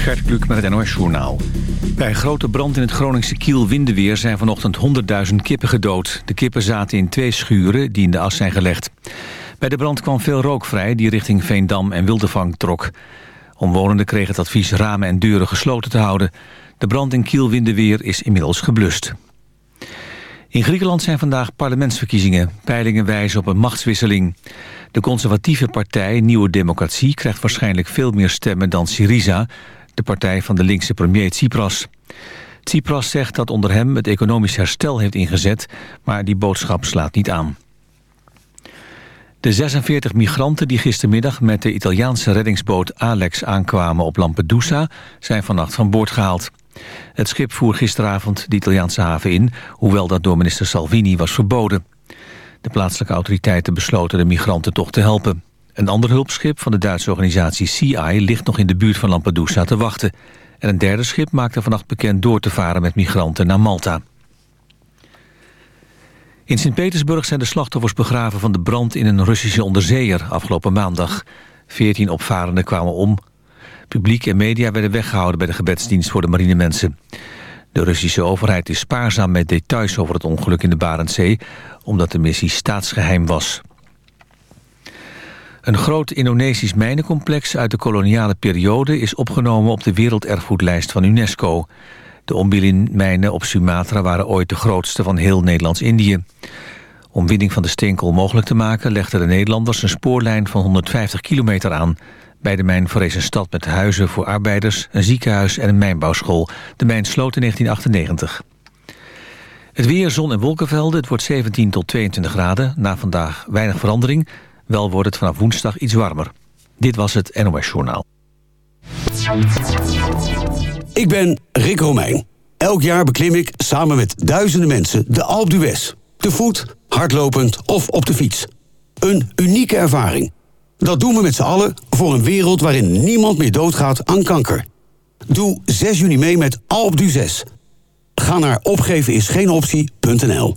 Gert Kluk met het NOS Journaal. Bij een grote brand in het Groningse Kiel-Windeweer zijn vanochtend 100.000 kippen gedood. De kippen zaten in twee schuren die in de as zijn gelegd. Bij de brand kwam veel rook vrij die richting Veendam en Wildevang trok. Omwonenden kregen het advies ramen en deuren gesloten te houden. De brand in Kiel-Windeweer is inmiddels geblust. In Griekenland zijn vandaag parlementsverkiezingen. Peilingen wijzen op een machtswisseling. De conservatieve partij Nieuwe Democratie krijgt waarschijnlijk veel meer stemmen dan Syriza, de partij van de linkse premier Tsipras. Tsipras zegt dat onder hem het economisch herstel heeft ingezet, maar die boodschap slaat niet aan. De 46 migranten die gistermiddag met de Italiaanse reddingsboot Alex aankwamen op Lampedusa zijn vannacht van boord gehaald. Het schip voer gisteravond de Italiaanse haven in, hoewel dat door minister Salvini was verboden. De plaatselijke autoriteiten besloten de migranten toch te helpen. Een ander hulpschip van de Duitse organisatie CI ligt nog in de buurt van Lampedusa te wachten. En een derde schip maakte vannacht bekend door te varen met migranten naar Malta. In Sint-Petersburg zijn de slachtoffers begraven van de brand in een Russische onderzeeër afgelopen maandag. Veertien opvarenden kwamen om. Publiek en media werden weggehouden bij de gebedsdienst voor de marinemensen. De Russische overheid is spaarzaam met details over het ongeluk in de Barentszee... omdat de missie staatsgeheim was. Een groot Indonesisch mijnencomplex uit de koloniale periode... is opgenomen op de werelderfgoedlijst van UNESCO. De Ombilin-mijnen op Sumatra waren ooit de grootste van heel Nederlands-Indië. Om winning van de steenkool mogelijk te maken... legden de Nederlanders een spoorlijn van 150 kilometer aan... Bij de mijn verrees een stad met huizen voor arbeiders, een ziekenhuis en een mijnbouwschool. De mijn sloot in 1998. Het weer, zon en wolkenvelden. Het wordt 17 tot 22 graden. Na vandaag weinig verandering. Wel wordt het vanaf woensdag iets warmer. Dit was het NOS Journaal. Ik ben Rick Romeijn. Elk jaar beklim ik samen met duizenden mensen de Alpe d'Huez. Te voet, hardlopend of op de fiets. Een unieke ervaring. Dat doen we met z'n allen voor een wereld waarin niemand meer doodgaat aan kanker. Doe 6 juni mee met Alp du 6. Ga naar opgevenisgeenoptie.nl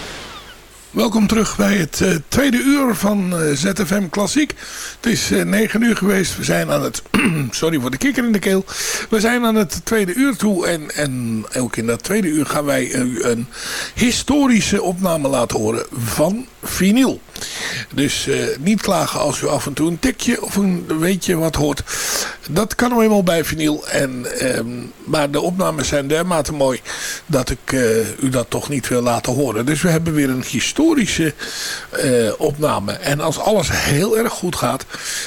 Welkom terug bij het uh, tweede uur van uh, ZFM Klassiek. Het is uh, negen uur geweest. We zijn aan het... sorry voor de kikker in de keel. We zijn aan het tweede uur toe. En, en ook in dat tweede uur gaan wij een historische opname laten horen van vinyl. Dus niet klagen als u af en toe een tikje of een weetje wat hoort. Dat kan nou eenmaal bij vinyl. En, ehm, maar de opnames zijn dermate mooi dat ik u dat toch niet wil laten horen. Dus we hebben weer een historische uh, opname. En als alles heel erg goed gaat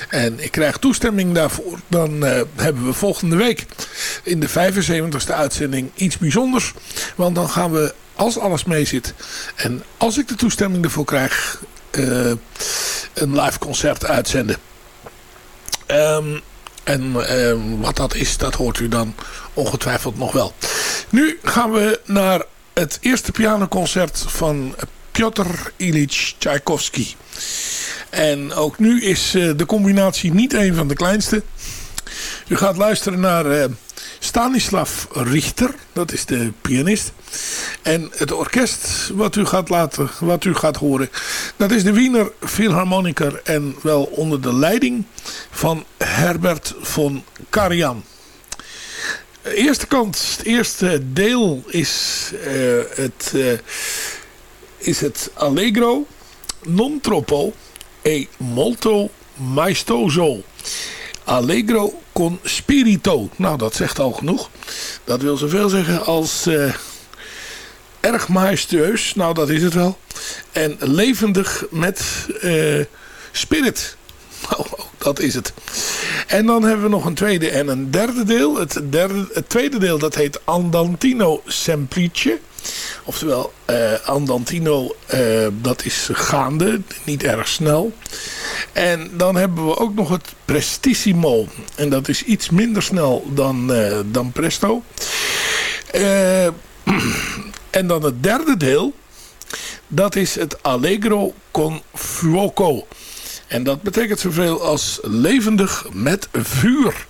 en ik krijg toestemming daarvoor, dan hebben we volgende week in de 75ste uitzending iets bijzonders. Want dan gaan we, als alles mee zit en als ik de toestemming ervoor krijg, uh, een live concert uitzenden. Um, en wat dat is, dat hoort u dan ongetwijfeld nog wel. Nu gaan we naar het eerste pianoconcert van Piotr Ilyich Tchaikovsky. En ook nu is uh, de combinatie niet een van de kleinste. U gaat luisteren naar uh, Stanislav Richter, dat is de pianist. En het orkest wat u gaat, laten, wat u gaat horen, dat is de Wiener Philharmoniker en wel onder de leiding van Herbert von Karajan. De eerste kant, het eerste deel is uh, het is het Allegro non troppo e molto maestoso. Allegro con spirito. Nou, dat zegt al genoeg. Dat wil zoveel zeggen als uh, erg majestueus. Nou, dat is het wel. En levendig met uh, spirit. Nou, dat is het. En dan hebben we nog een tweede en een derde deel. Het, derde, het tweede deel dat heet Andantino Semplice. Oftewel, uh, Andantino, uh, dat is gaande, niet erg snel. En dan hebben we ook nog het Prestissimo. En dat is iets minder snel dan, uh, dan Presto. en dan het derde deel, dat is het Allegro con Fuoco. En dat betekent zoveel als levendig met vuur.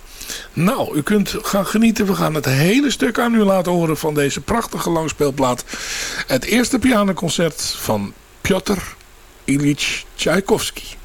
Nou, u kunt gaan genieten. We gaan het hele stuk aan u laten horen van deze prachtige langspeelplaat. Het eerste pianoconcert van Piotr Ilyich Tchaikovsky.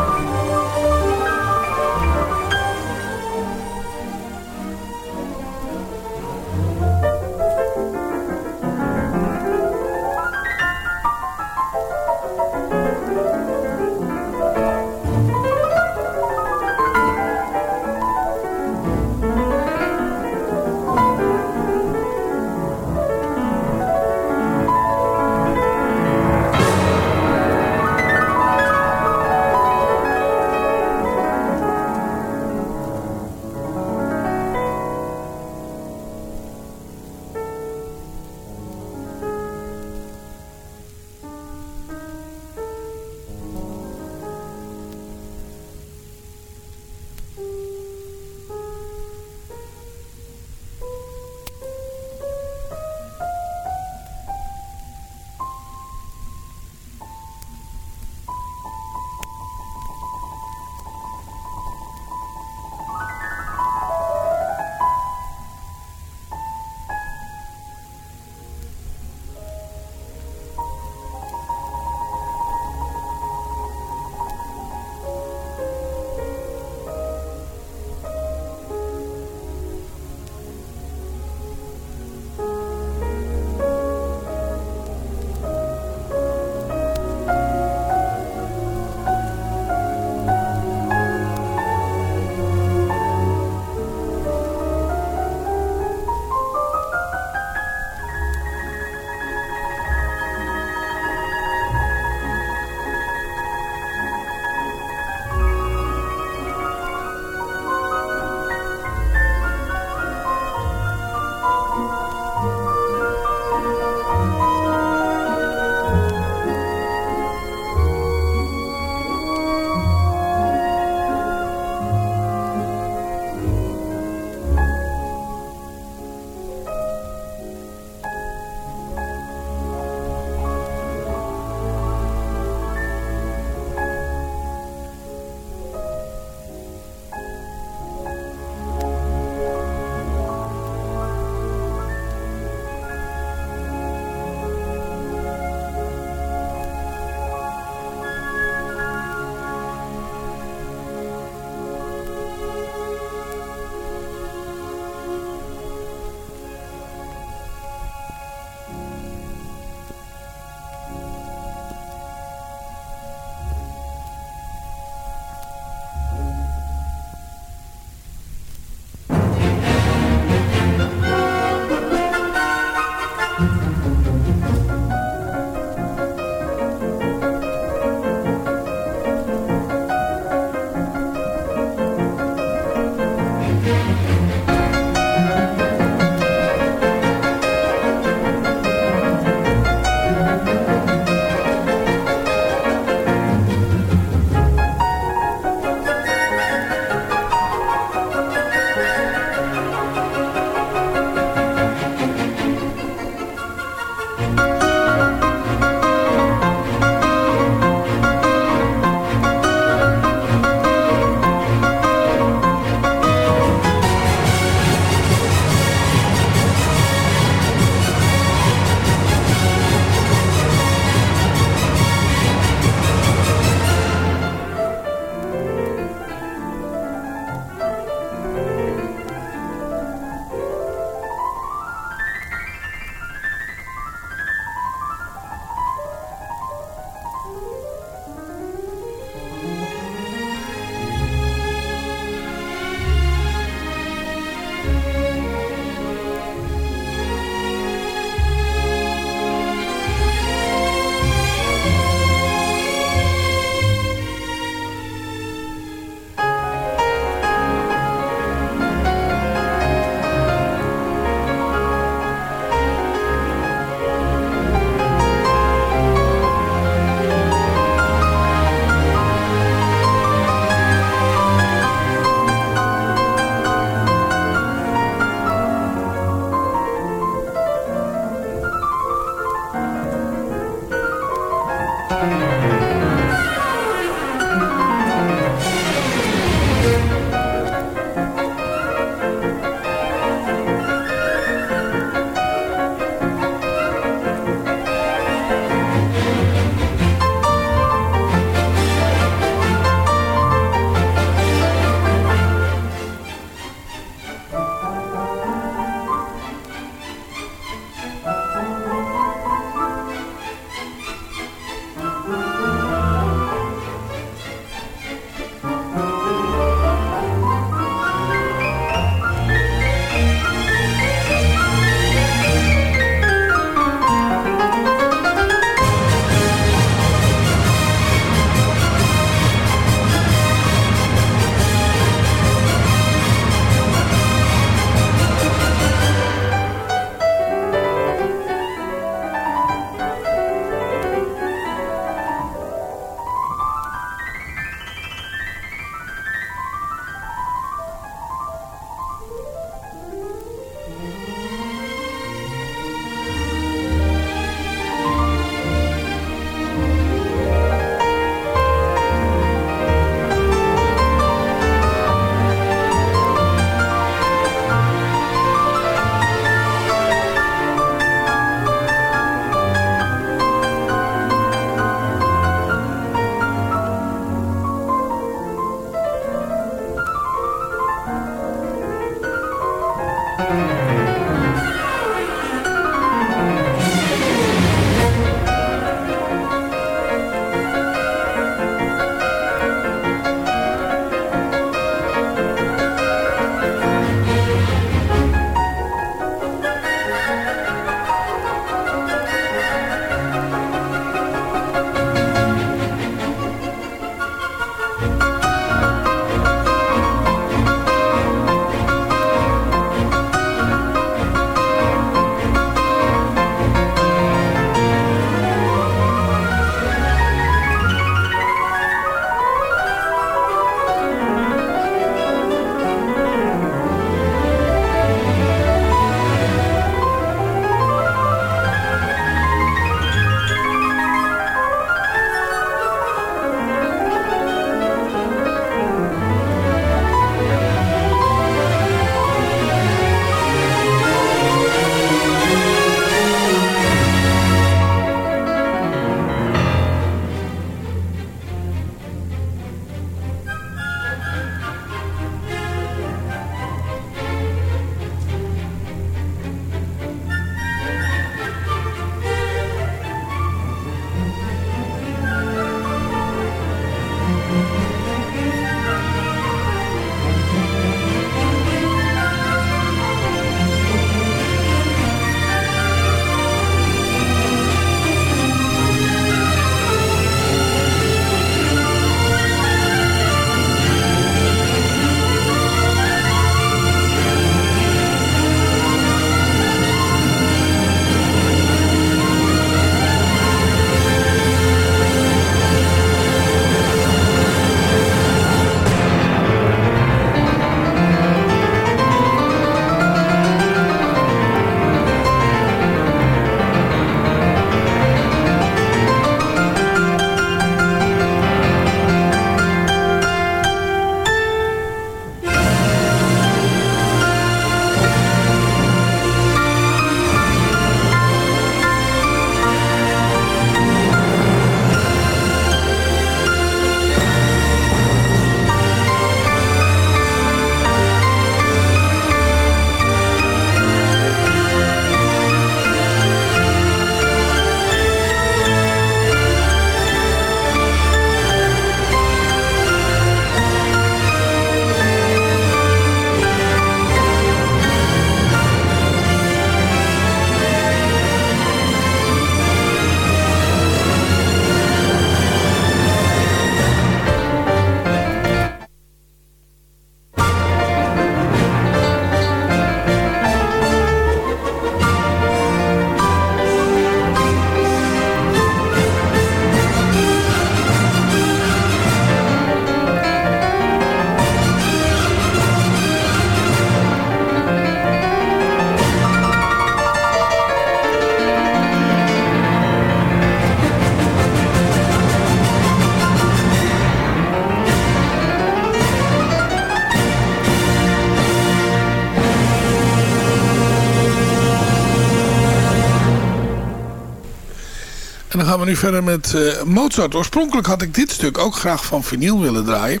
En dan gaan we nu verder met uh, Mozart. Oorspronkelijk had ik dit stuk ook graag van vinyl willen draaien.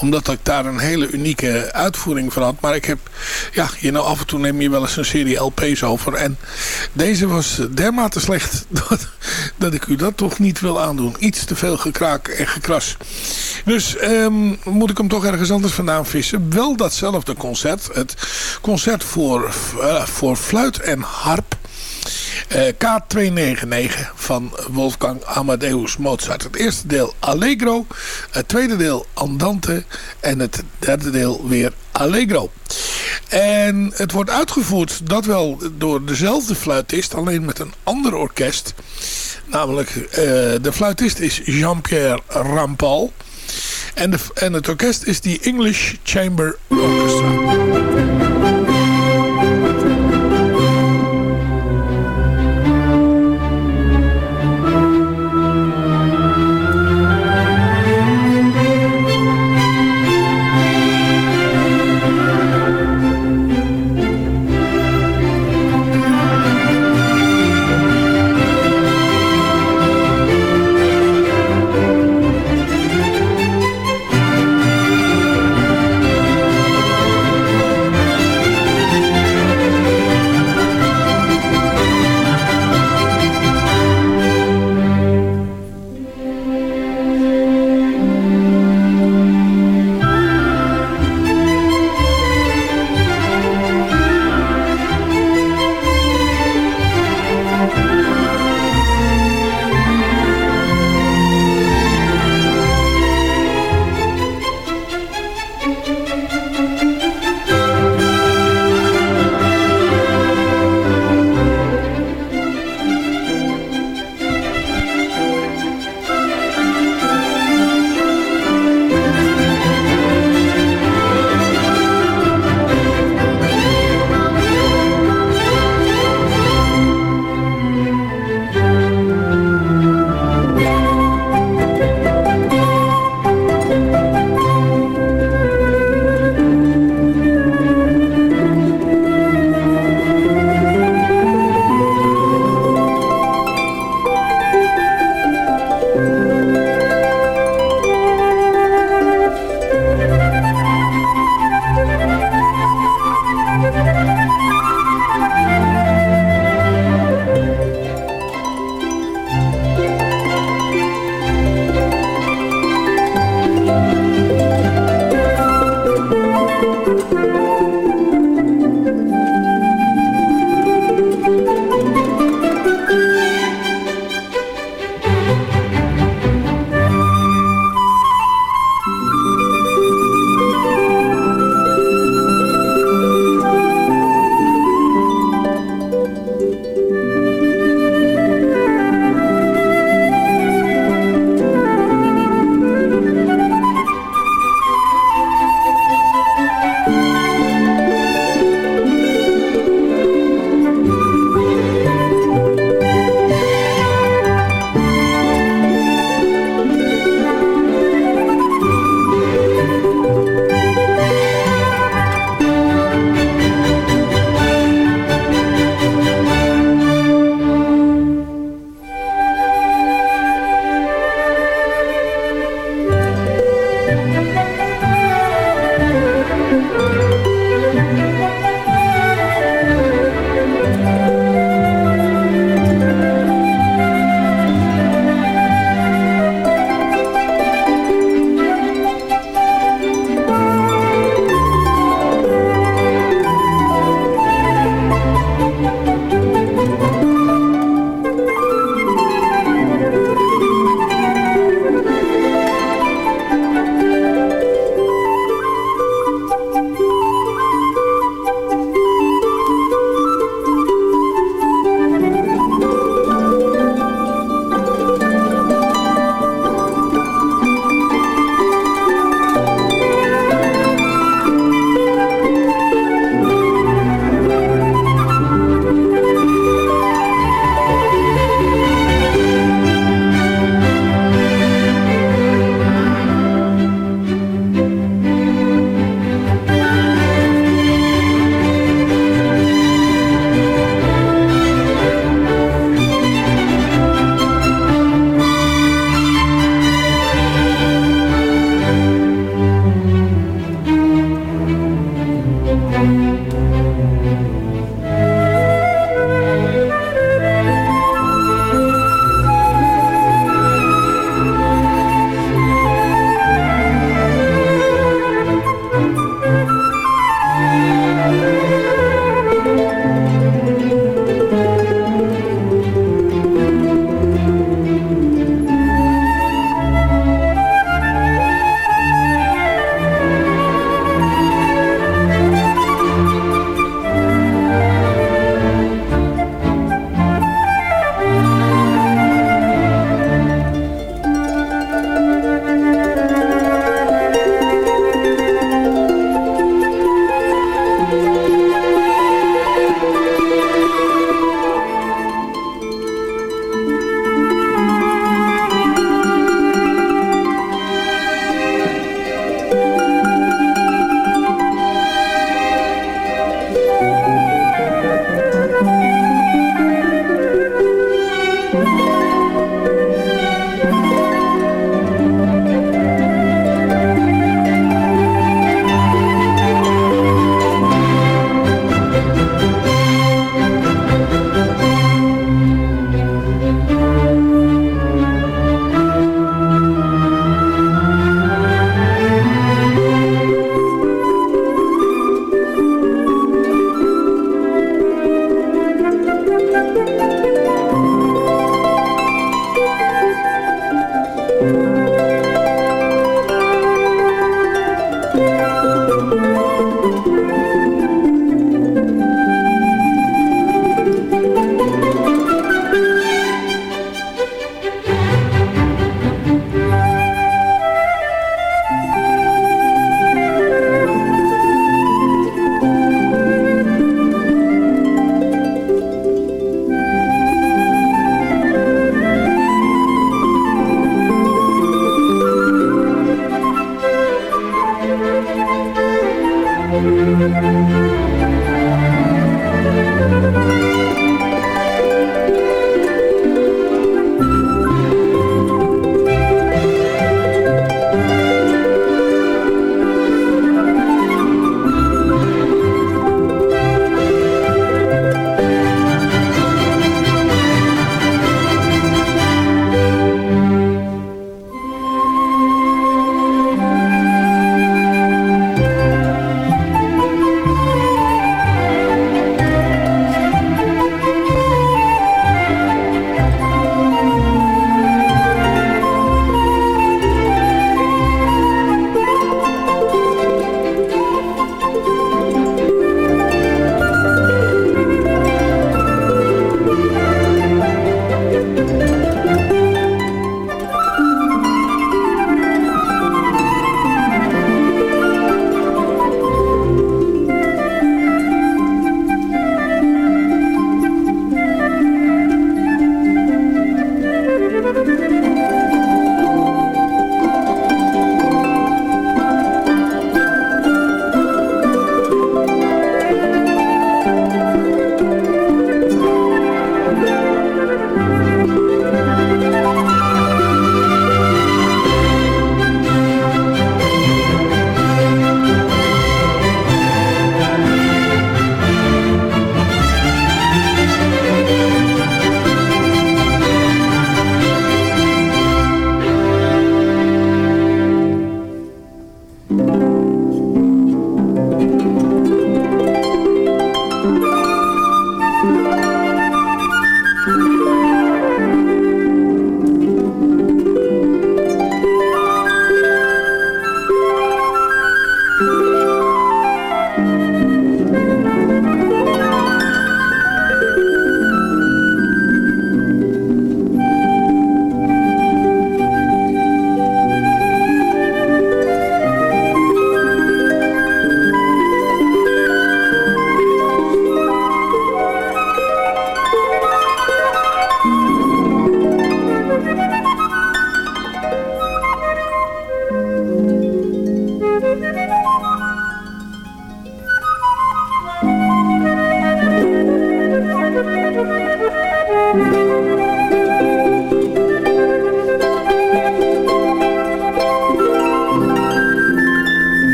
Omdat ik daar een hele unieke uitvoering van had. Maar ik heb, ja, je nou af en toe neem je wel eens een serie LP's over. En deze was dermate slecht dat, dat ik u dat toch niet wil aandoen. Iets te veel gekraak en gekras. Dus um, moet ik hem toch ergens anders vandaan vissen. Wel datzelfde concert. Het concert voor, uh, voor fluit en harp. Uh, K299 van Wolfgang Amadeus Mozart. Het eerste deel Allegro, het tweede deel Andante en het derde deel weer Allegro. En het wordt uitgevoerd, dat wel door dezelfde fluitist, alleen met een ander orkest. Namelijk, uh, de fluitist is Jean-Pierre Rampal. En, de, en het orkest is die English Chamber Orchestra.